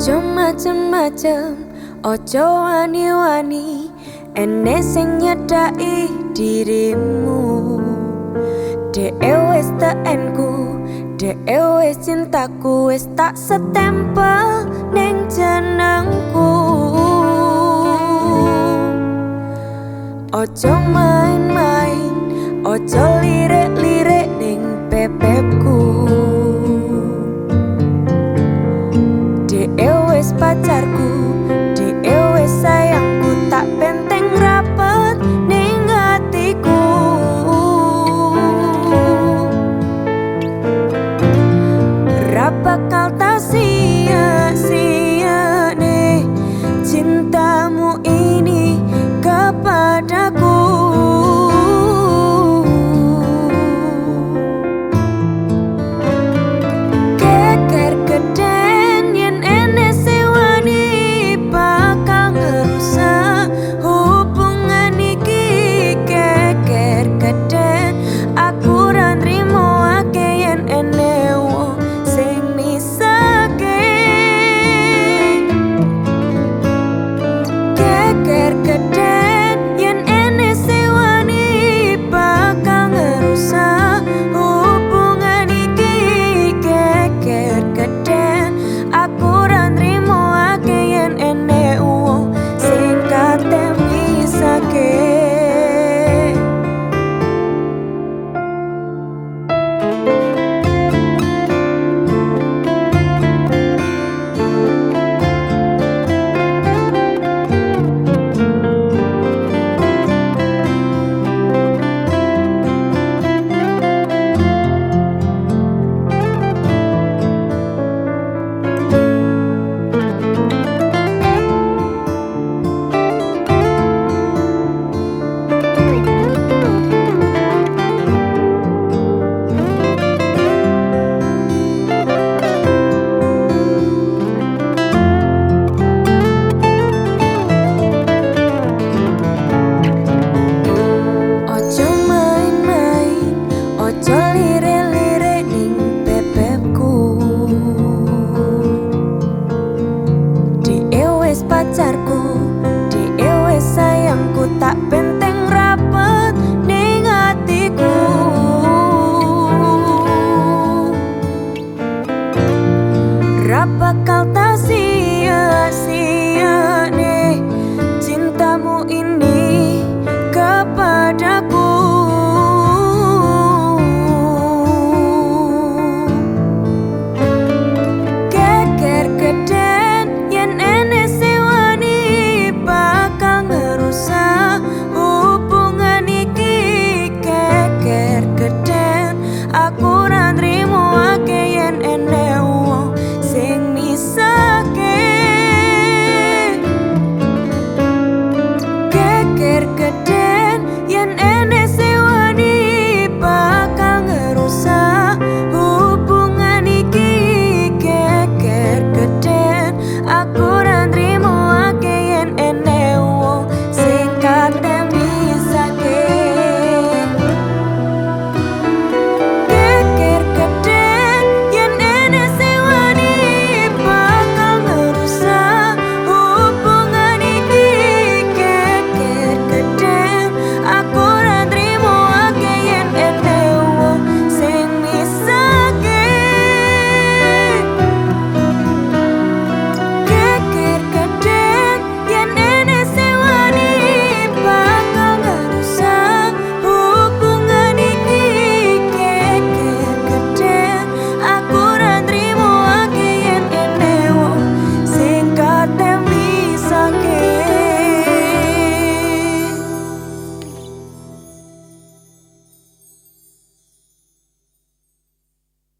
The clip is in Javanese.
Ojo macem-macem, ojo wani-wani Ene sing nyedai dirimu. Dewes teenku, dewes cintaku Wis tak setempel neng jenengku. Ojo main-main, ojo liat